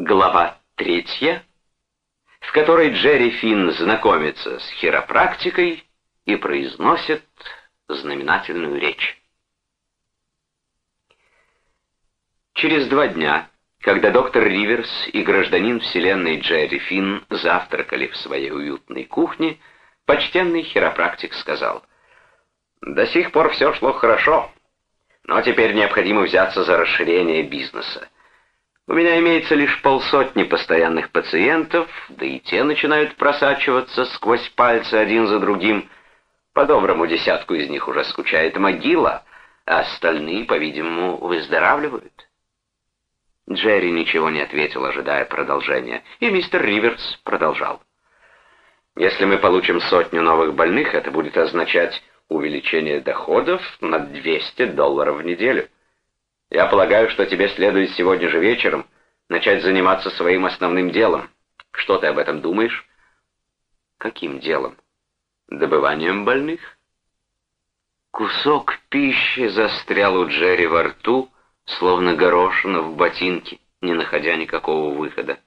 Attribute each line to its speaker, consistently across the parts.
Speaker 1: Глава третья, в которой Джерри Финн знакомится с хиропрактикой и произносит знаменательную речь. Через два дня, когда доктор Риверс и гражданин Вселенной Джерри Финн завтракали в своей уютной кухне, почтенный хиропрактик сказал, «До сих пор все шло хорошо, но теперь необходимо взяться за расширение бизнеса. У меня имеется лишь полсотни постоянных пациентов, да и те начинают просачиваться сквозь пальцы один за другим. По-доброму десятку из них уже скучает могила, а остальные, по-видимому, выздоравливают. Джерри ничего не ответил, ожидая продолжения, и мистер Риверс продолжал. Если мы получим сотню новых больных, это будет означать увеличение доходов на 200 долларов в неделю. Я полагаю, что тебе следует сегодня же вечером начать заниматься своим основным делом. Что ты об этом думаешь? Каким делом? Добыванием больных? Кусок пищи застрял у Джерри во рту, словно горошина в ботинке, не находя никакого выхода.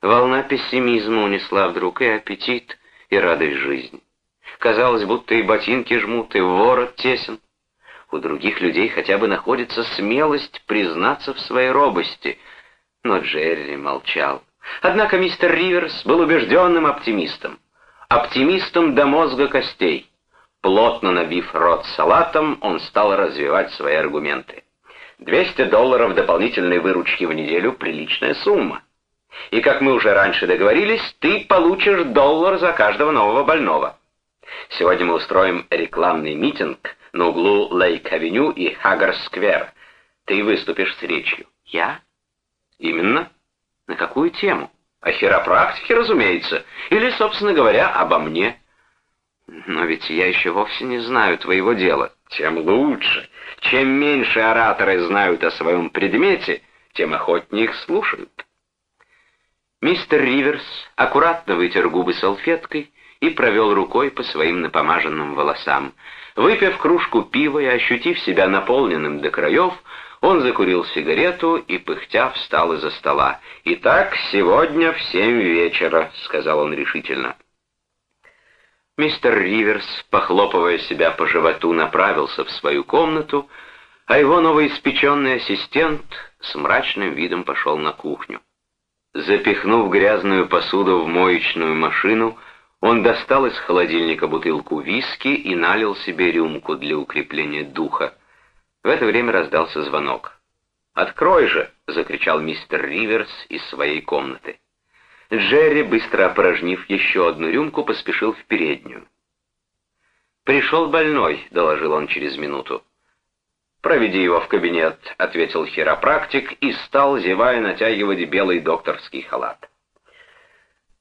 Speaker 1: Волна пессимизма унесла вдруг и аппетит, и радость жизни. Казалось, будто и ботинки жмут, и ворот тесен. У других людей хотя бы находится смелость признаться в своей робости. Но Джерри молчал. Однако мистер Риверс был убежденным оптимистом. Оптимистом до мозга костей. Плотно набив рот салатом, он стал развивать свои аргументы. 200 долларов дополнительной выручки в неделю — приличная сумма. И, как мы уже раньше договорились, ты получишь доллар за каждого нового больного. Сегодня мы устроим рекламный митинг на углу Лейк-авеню и Хаггар-сквер. Ты выступишь с речью. Я? Именно. На какую тему? О хиропрактике, разумеется. Или, собственно говоря, обо мне. Но ведь я еще вовсе не знаю твоего дела. Тем лучше. Чем меньше ораторы знают о своем предмете, тем охотнее их слушают. Мистер Риверс аккуратно вытер губы салфеткой и провел рукой по своим напомаженным волосам. Выпив кружку пива и ощутив себя наполненным до краев, он закурил сигарету и, пыхтя, встал из-за стола. «Итак, сегодня в семь вечера», — сказал он решительно. Мистер Риверс, похлопывая себя по животу, направился в свою комнату, а его новоиспеченный ассистент с мрачным видом пошел на кухню. Запихнув грязную посуду в моечную машину, он достал из холодильника бутылку виски и налил себе рюмку для укрепления духа. В это время раздался звонок. «Открой же!» — закричал мистер Риверс из своей комнаты. Джерри, быстро опорожнив еще одну рюмку, поспешил в переднюю. «Пришел больной», — доложил он через минуту. «Проведи его в кабинет», — ответил хиропрактик и стал, зевая, натягивать белый докторский халат.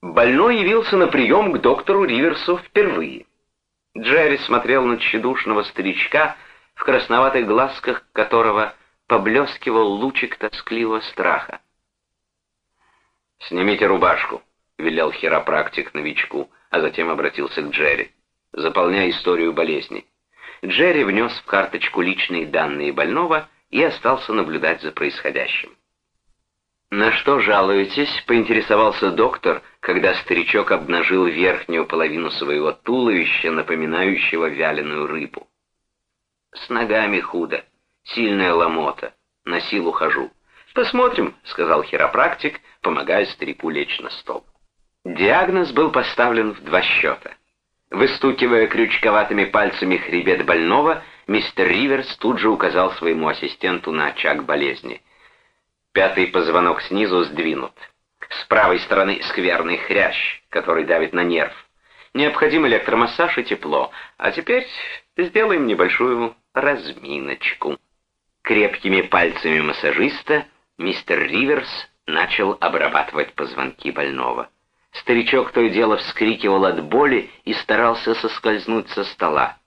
Speaker 1: Больной явился на прием к доктору Риверсу впервые. Джерри смотрел на тщедушного старичка, в красноватых глазках которого поблескивал лучик тоскливого страха. «Снимите рубашку», — велел хиропрактик новичку, а затем обратился к Джерри. «Заполняй историю болезни». Джерри внес в карточку личные данные больного и остался наблюдать за происходящим. «На что жалуетесь?» — поинтересовался доктор, когда старичок обнажил верхнюю половину своего туловища, напоминающего вяленую рыбу. «С ногами худо, сильная ломота, на силу хожу». «Посмотрим», — сказал хиропрактик, помогая старику лечь на стол. Диагноз был поставлен в два счета. Выстукивая крючковатыми пальцами хребет больного, мистер Риверс тут же указал своему ассистенту на очаг болезни. Пятый позвонок снизу сдвинут. С правой стороны скверный хрящ, который давит на нерв. Необходим электромассаж и тепло. А теперь сделаем небольшую разминочку. Крепкими пальцами массажиста мистер Риверс начал обрабатывать позвонки больного. Старичок то и дело вскрикивал от боли и старался соскользнуть со стола.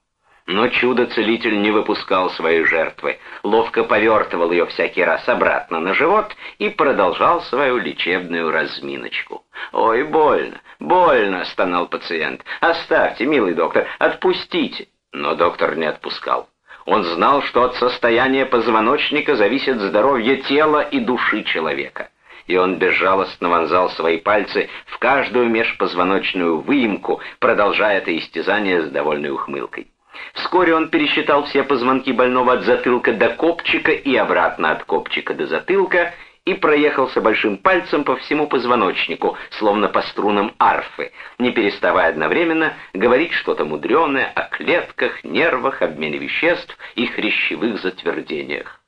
Speaker 1: Но чудо-целитель не выпускал своей жертвы, ловко повертывал ее всякий раз обратно на живот и продолжал свою лечебную разминочку. «Ой, больно, больно!» — стонал пациент. «Оставьте, милый доктор, отпустите!» Но доктор не отпускал. Он знал, что от состояния позвоночника зависит здоровье тела и души человека. и он безжалостно вонзал свои пальцы в каждую межпозвоночную выемку, продолжая это истязание с довольной ухмылкой. Вскоре он пересчитал все позвонки больного от затылка до копчика и обратно от копчика до затылка и проехался большим пальцем по всему позвоночнику, словно по струнам арфы, не переставая одновременно говорить что-то мудреное о клетках, нервах, обмене веществ и хрящевых затвердениях.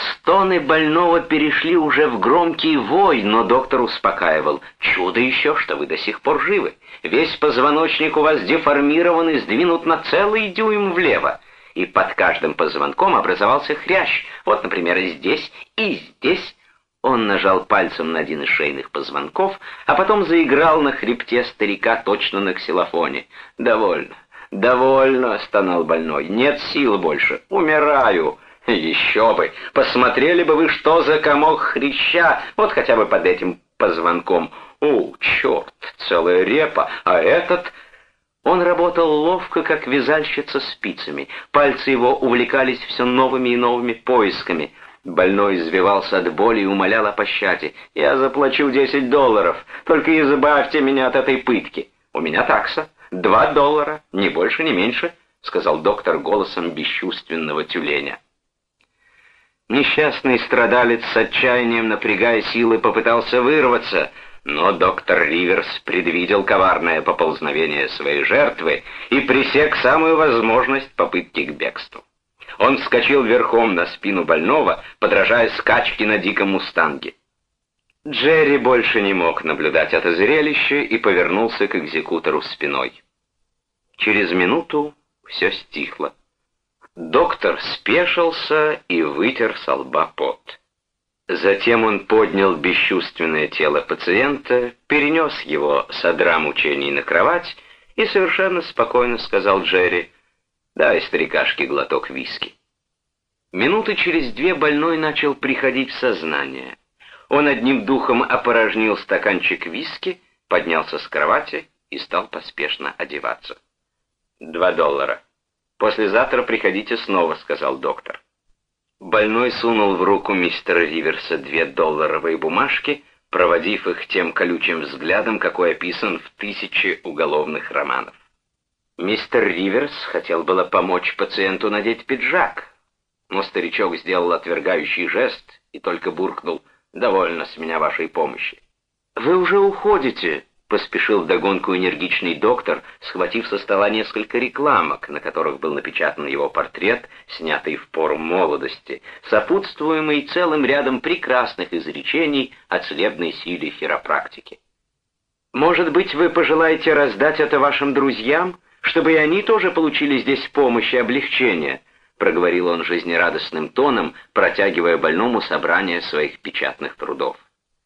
Speaker 1: Стоны больного перешли уже в громкий вой, но доктор успокаивал. «Чудо еще, что вы до сих пор живы. Весь позвоночник у вас деформирован и сдвинут на целый дюйм влево. И под каждым позвонком образовался хрящ. Вот, например, и здесь, и здесь». Он нажал пальцем на один из шейных позвонков, а потом заиграл на хребте старика точно на ксилофоне. «Довольно, довольно», — стонал больной. «Нет сил больше. Умираю». Еще бы! Посмотрели бы вы, что за комок хряща, вот хотя бы под этим позвонком. О, черт, целая репа, а этот... Он работал ловко, как вязальщица спицами. Пальцы его увлекались все новыми и новыми поисками. Больной извивался от боли и умолял о пощаде. «Я заплачу десять долларов, только избавьте меня от этой пытки. У меня такса. Два доллара, ни больше, ни меньше», — сказал доктор голосом бесчувственного тюленя. Несчастный страдалец с отчаянием, напрягая силы, попытался вырваться, но доктор Риверс предвидел коварное поползновение своей жертвы и пресек самую возможность попытки к бегству. Он вскочил верхом на спину больного, подражая скачке на диком мустанге. Джерри больше не мог наблюдать это зрелище и повернулся к экзекутору спиной. Через минуту все стихло. Доктор спешился и вытер со лба пот. Затем он поднял бесчувственное тело пациента, перенес его с одра мучений на кровать и совершенно спокойно сказал Джерри, «Дай старикашке глоток виски». Минуты через две больной начал приходить в сознание. Он одним духом опорожнил стаканчик виски, поднялся с кровати и стал поспешно одеваться. «Два доллара». «Послезавтра приходите снова», — сказал доктор. Больной сунул в руку мистера Риверса две долларовые бумажки, проводив их тем колючим взглядом, какой описан в тысяче уголовных романов. Мистер Риверс хотел было помочь пациенту надеть пиджак, но старичок сделал отвергающий жест и только буркнул «Довольно с меня вашей помощи». «Вы уже уходите», Поспешил вдогонку энергичный доктор, схватив со стола несколько рекламок, на которых был напечатан его портрет, снятый в пору молодости, сопутствуемый целым рядом прекрасных изречений о целебной силе хиропрактики. «Может быть, вы пожелаете раздать это вашим друзьям, чтобы и они тоже получили здесь помощь и облегчение?» проговорил он жизнерадостным тоном, протягивая больному собрание своих печатных трудов.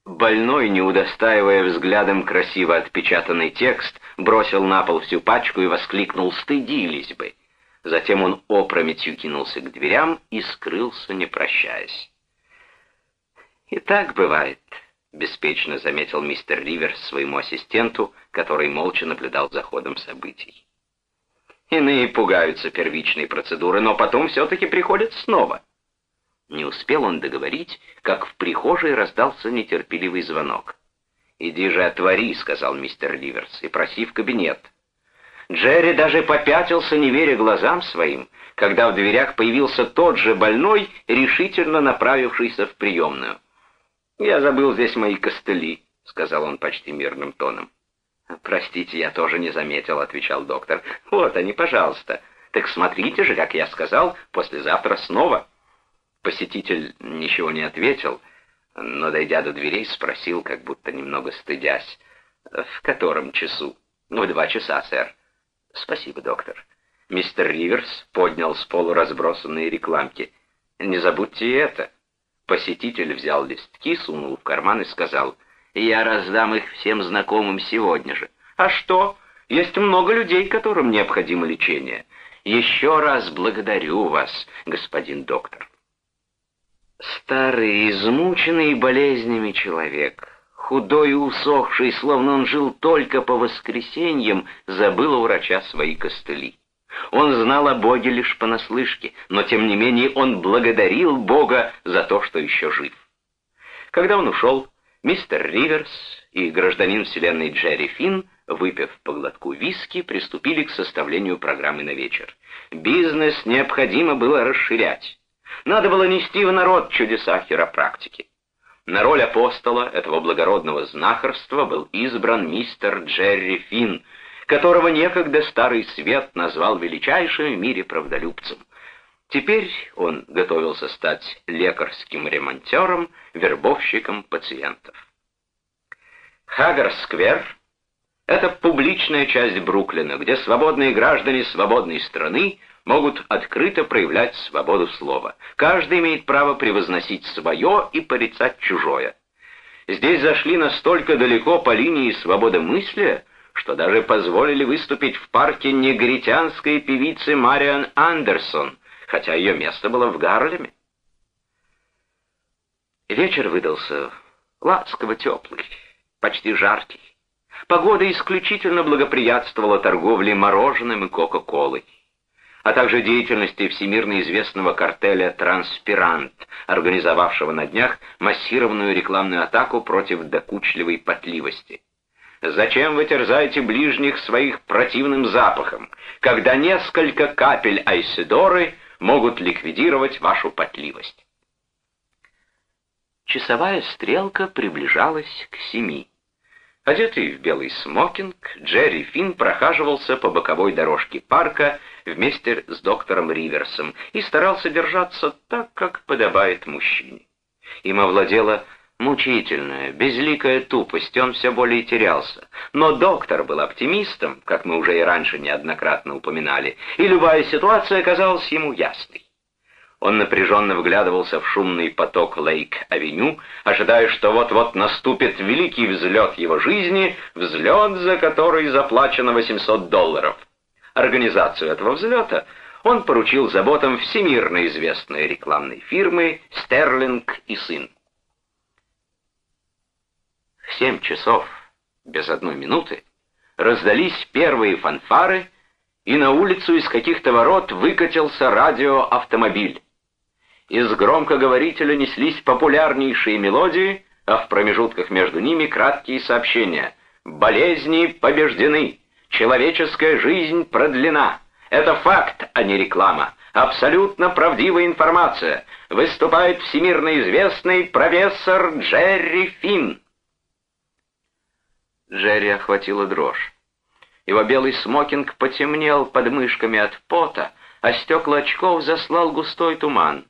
Speaker 1: Больной, не удостаивая взглядом красиво отпечатанный текст, бросил на пол всю пачку и воскликнул «стыдились бы». Затем он опрометью кинулся к дверям и скрылся, не прощаясь. «И так бывает», — беспечно заметил мистер Риверс своему ассистенту, который молча наблюдал за ходом событий. «Иные пугаются первичной процедуры, но потом все-таки приходят снова». Не успел он договорить, как в прихожей раздался нетерпеливый звонок. «Иди же отвори», — сказал мистер Ливерс, — «и проси в кабинет». Джерри даже попятился, не веря глазам своим, когда в дверях появился тот же больной, решительно направившийся в приемную. «Я забыл здесь мои костыли», — сказал он почти мирным тоном. «Простите, я тоже не заметил», — отвечал доктор. «Вот они, пожалуйста. Так смотрите же, как я сказал, послезавтра снова». Посетитель ничего не ответил, но, дойдя до дверей, спросил, как будто немного стыдясь, «В котором часу?» «Ну, «В два часа, сэр». «Спасибо, доктор». Мистер Риверс поднял с полу разбросанные рекламки. «Не забудьте это». Посетитель взял листки, сунул в карман и сказал, «Я раздам их всем знакомым сегодня же». «А что? Есть много людей, которым необходимо лечение. Еще раз благодарю вас, господин доктор». Старый, измученный болезнями человек, худой и усохший, словно он жил только по воскресеньям, забыл у врача свои костыли. Он знал о Боге лишь понаслышке, но тем не менее он благодарил Бога за то, что еще жив. Когда он ушел, Мистер Риверс и гражданин вселенной Джерри Финн, выпив по глотку виски, приступили к составлению программы на вечер. Бизнес необходимо было расширять. Надо было нести в народ чудеса хиропрактики. На роль апостола этого благородного знахарства был избран мистер Джерри Финн, которого некогда Старый Свет назвал величайшим в мире правдолюбцем. Теперь он готовился стать лекарским ремонтером, вербовщиком пациентов. Хаггар-сквер — это публичная часть Бруклина, где свободные граждане свободной страны могут открыто проявлять свободу слова. Каждый имеет право превозносить свое и порицать чужое. Здесь зашли настолько далеко по линии свободы мысли, что даже позволили выступить в парке негритянской певице Мариан Андерсон, хотя ее место было в Гарлеме. Вечер выдался ласково теплый, почти жаркий. Погода исключительно благоприятствовала торговле мороженым и кока-колой а также деятельности всемирно известного картеля «Транспирант», организовавшего на днях массированную рекламную атаку против докучливой потливости. Зачем вы терзаете ближних своих противным запахом, когда несколько капель айседоры могут ликвидировать вашу потливость? Часовая стрелка приближалась к семи. Одетый в белый смокинг, Джерри Финн прохаживался по боковой дорожке парка вместе с доктором Риверсом и старался держаться так, как подобает мужчине. Им овладела мучительная, безликая тупость, он все более терялся. Но доктор был оптимистом, как мы уже и раньше неоднократно упоминали, и любая ситуация казалась ему ясной. Он напряженно вглядывался в шумный поток Лейк-авеню, ожидая, что вот-вот наступит великий взлет его жизни, взлет, за который заплачено 800 долларов. Организацию этого взлета он поручил заботам всемирно известной рекламной фирмы «Стерлинг и сын». В семь часов, без одной минуты, раздались первые фанфары, и на улицу из каких-то ворот выкатился радиоавтомобиль. Из громкоговорителя неслись популярнейшие мелодии, а в промежутках между ними краткие сообщения. «Болезни побеждены! Человеческая жизнь продлена! Это факт, а не реклама! Абсолютно правдивая информация! Выступает всемирно известный профессор Джерри Финн!» Джерри охватила дрожь. Его белый смокинг потемнел под мышками от пота, а стекла очков заслал густой туман.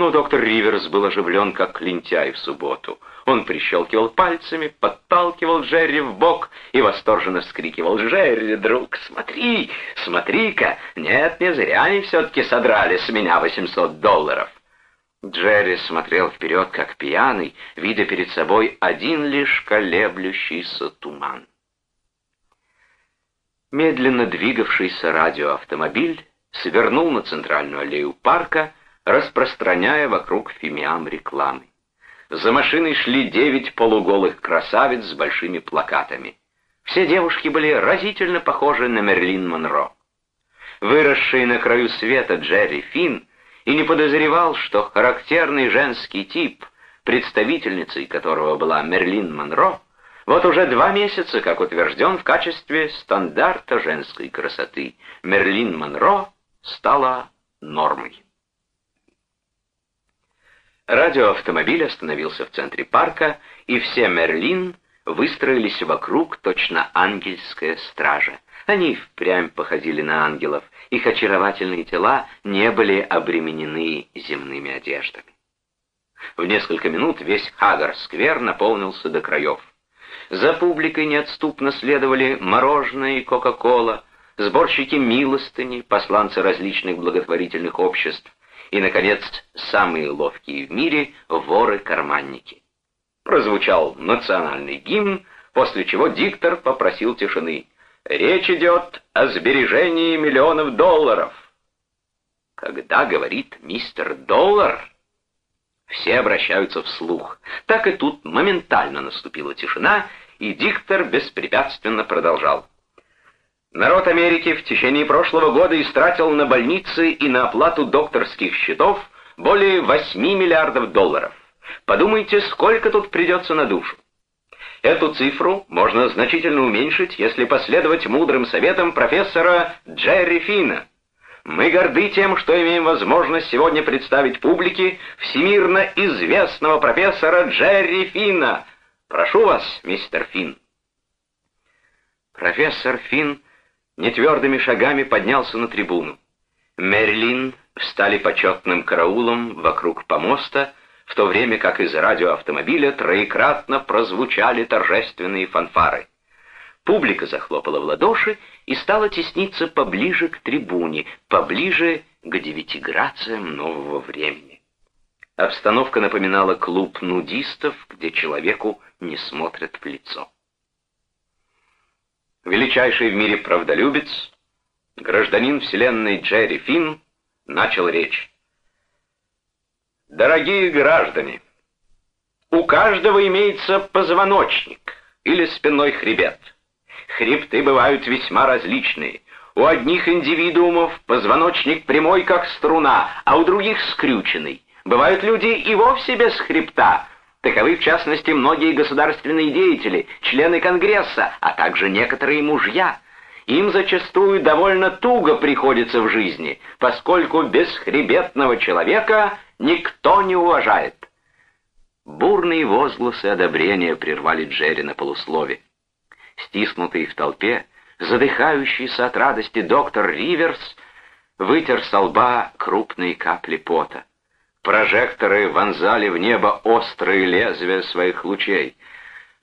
Speaker 1: Но доктор Риверс был оживлен, как лентяй в субботу. Он прищелкивал пальцами, подталкивал Джерри в бок и восторженно вскрикивал. «Джерри, друг, смотри, смотри-ка! Нет, не зря они все-таки содрали с меня 800 долларов!» Джерри смотрел вперед, как пьяный, видя перед собой один лишь колеблющийся туман. Медленно двигавшийся радиоавтомобиль свернул на центральную аллею парка, распространяя вокруг фимиам рекламы. За машиной шли девять полуголых красавиц с большими плакатами. Все девушки были разительно похожи на Мерлин Монро. Выросший на краю света Джерри Финн и не подозревал, что характерный женский тип, представительницей которого была Мерлин Монро, вот уже два месяца, как утвержден в качестве стандарта женской красоты, Мерлин Монро стала нормой. Радиоавтомобиль остановился в центре парка, и все Мерлин выстроились вокруг точно ангельская стража. Они впрямь походили на ангелов, их очаровательные тела не были обременены земными одеждами. В несколько минут весь Хагар-сквер наполнился до краев. За публикой неотступно следовали мороженое и кока-кола, сборщики милостыни, посланцы различных благотворительных обществ, и, наконец, самые ловкие в мире воры-карманники. Прозвучал национальный гимн, после чего диктор попросил тишины. Речь идет о сбережении миллионов долларов. Когда говорит мистер Доллар, все обращаются вслух. Так и тут моментально наступила тишина, и диктор беспрепятственно продолжал. Народ Америки в течение прошлого года истратил на больницы и на оплату докторских счетов более 8 миллиардов долларов. Подумайте, сколько тут придется на душу. Эту цифру можно значительно уменьшить, если последовать мудрым советам профессора Джерри Фина. Мы горды тем, что имеем возможность сегодня представить публике всемирно известного профессора Джерри Фина. Прошу вас, мистер Фин. Профессор Фин нетвердыми шагами поднялся на трибуну. Мерлин встали почетным караулом вокруг помоста, в то время как из радиоавтомобиля троекратно прозвучали торжественные фанфары. Публика захлопала в ладоши и стала тесниться поближе к трибуне, поближе к девяти грациям нового времени. Обстановка напоминала клуб нудистов, где человеку не смотрят в лицо. Величайший в мире правдолюбец, гражданин вселенной Джерри Финн, начал речь. Дорогие граждане, у каждого имеется позвоночник или спинной хребет. Хребты бывают весьма различные. У одних индивидуумов позвоночник прямой, как струна, а у других скрюченный. Бывают люди и вовсе без хребта. Таковы, в частности, многие государственные деятели, члены Конгресса, а также некоторые мужья. Им зачастую довольно туго приходится в жизни, поскольку бесхребетного человека никто не уважает. Бурные возгласы одобрения прервали Джерри на полуслове. Стиснутый в толпе, задыхающийся от радости доктор Риверс вытер со лба крупные капли пота. Прожекторы вонзали в небо острые лезвия своих лучей.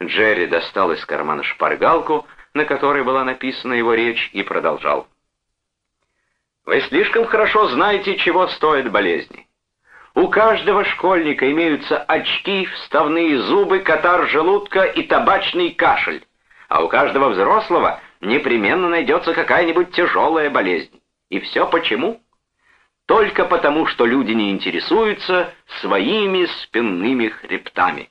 Speaker 1: Джерри достал из кармана шпаргалку, на которой была написана его речь, и продолжал. «Вы слишком хорошо знаете, чего стоят болезни. У каждого школьника имеются очки, вставные зубы, катар желудка и табачный кашель, а у каждого взрослого непременно найдется какая-нибудь тяжелая болезнь. И все почему? Только потому, что люди не интересуются своими спинными хребтами.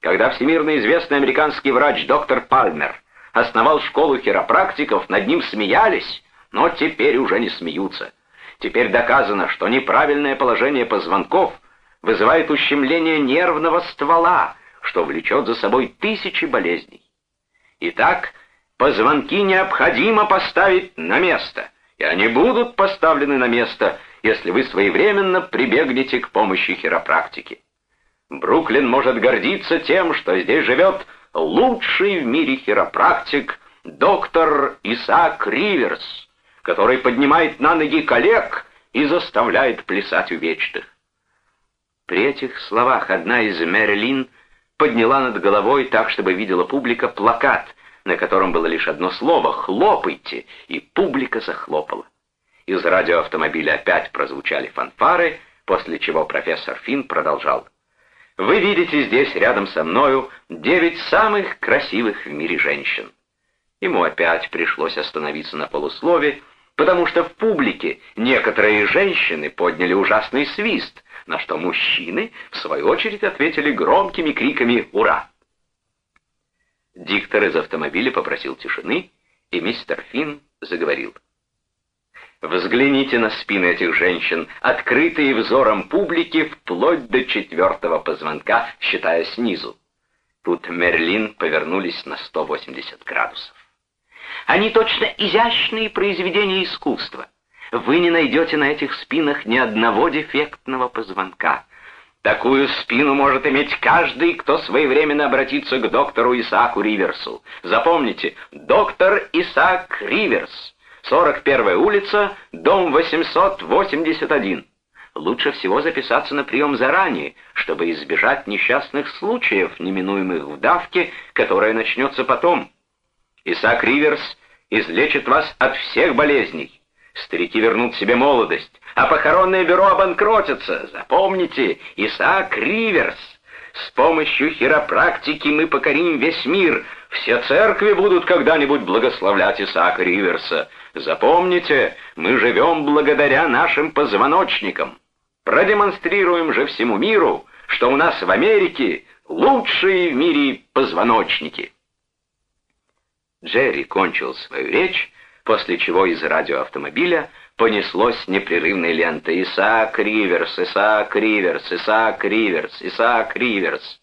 Speaker 1: Когда всемирно известный американский врач доктор Пальмер основал школу хиропрактиков, над ним смеялись, но теперь уже не смеются. Теперь доказано, что неправильное положение позвонков вызывает ущемление нервного ствола, что влечет за собой тысячи болезней. Итак, позвонки необходимо поставить на место, и они будут поставлены на место, если вы своевременно прибегнете к помощи хиропрактики. Бруклин может гордиться тем, что здесь живет лучший в мире хиропрактик доктор Исаак Риверс, который поднимает на ноги коллег и заставляет плясать увечных. При этих словах одна из Мерлин подняла над головой так, чтобы видела публика плакат, на котором было лишь одно слово «Хлопайте», и публика захлопала. Из радиоавтомобиля опять прозвучали фанфары, после чего профессор Финн продолжал. «Вы видите здесь рядом со мною девять самых красивых в мире женщин». Ему опять пришлось остановиться на полуслове, потому что в публике некоторые женщины подняли ужасный свист, на что мужчины, в свою очередь, ответили громкими криками «Ура!». Диктор из автомобиля попросил тишины, и мистер Финн заговорил. Взгляните на спины этих женщин, открытые взором публики вплоть до четвертого позвонка, считая снизу. Тут Мерлин повернулись на 180 градусов. Они точно изящные произведения искусства. Вы не найдете на этих спинах ни одного дефектного позвонка. Такую спину может иметь каждый, кто своевременно обратится к доктору Исааку Риверсу. Запомните, доктор Исаак Риверс, 41-я улица, дом 881. Лучше всего записаться на прием заранее, чтобы избежать несчастных случаев, неминуемых в давке, которая начнется потом. Исаак Риверс излечит вас от всех болезней. Старики вернут себе молодость, а похоронное бюро обанкротится. Запомните, Исаак Риверс. С помощью хиропрактики мы покорим весь мир. Все церкви будут когда-нибудь благословлять Исаака Риверса. Запомните, мы живем благодаря нашим позвоночникам. Продемонстрируем же всему миру, что у нас в Америке лучшие в мире позвоночники. Джерри кончил свою речь, после чего из радиоавтомобиля понеслось непрерывной лентой. Исаак Риверс, Исаак Риверс, Исаак Риверс, Исаак Риверс.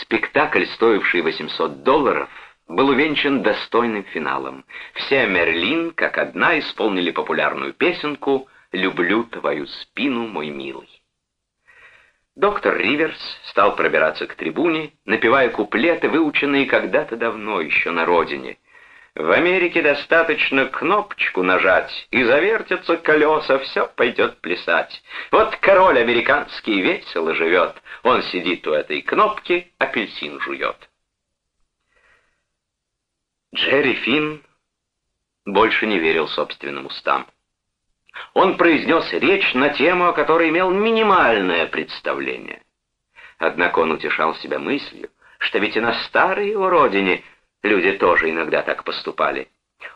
Speaker 1: Спектакль, стоивший 800 долларов, был увенчан достойным финалом. Все Мерлин, как одна, исполнили популярную песенку «Люблю твою спину, мой милый». Доктор Риверс стал пробираться к трибуне, напевая куплеты, выученные когда-то давно еще на родине. В Америке достаточно кнопочку нажать, и завертятся колеса, все пойдет плясать. Вот король американский весело живет, он сидит у этой кнопки, апельсин жует. Джерри Финн больше не верил собственным устам. Он произнес речь на тему, о которой имел минимальное представление. Однако он утешал себя мыслью, что ведь и на старой его родине люди тоже иногда так поступали.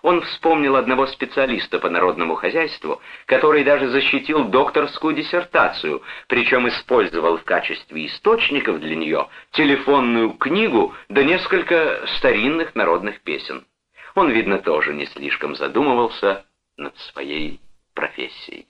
Speaker 1: Он вспомнил одного специалиста по народному хозяйству, который даже защитил докторскую диссертацию, причем использовал в качестве источников для нее телефонную книгу да несколько старинных народных песен. Он, видно, тоже не слишком задумывался над своей профессией.